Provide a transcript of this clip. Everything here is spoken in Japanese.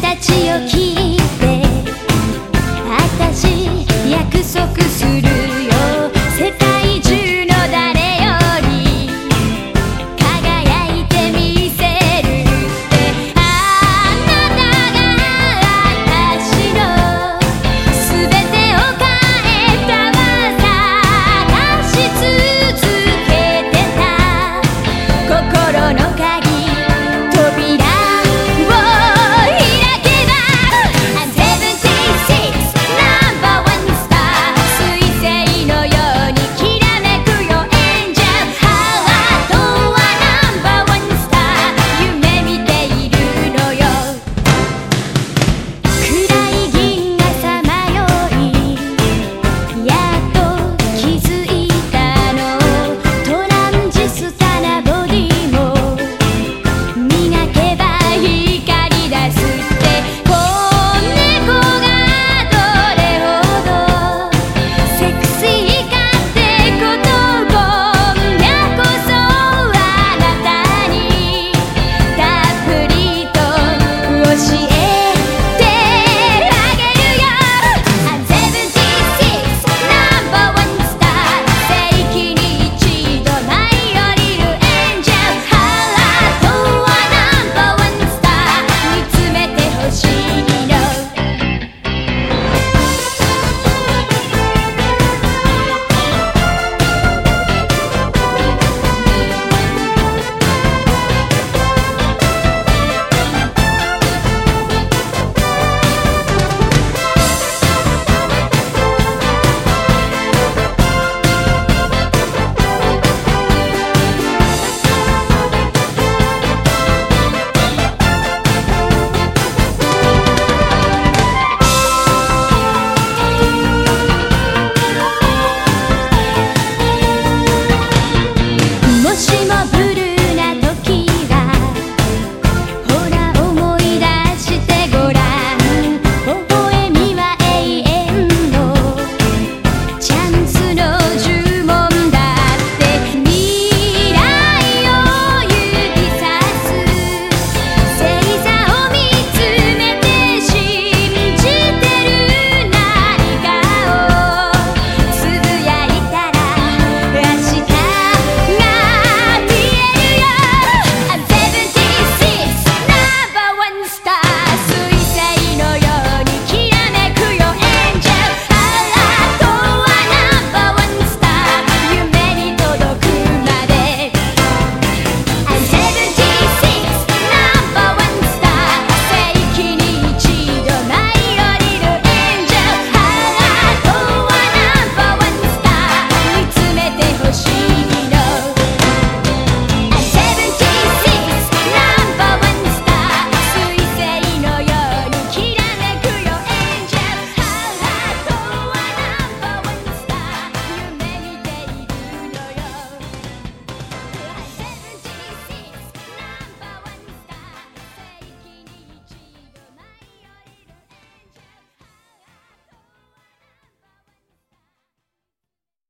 たちよ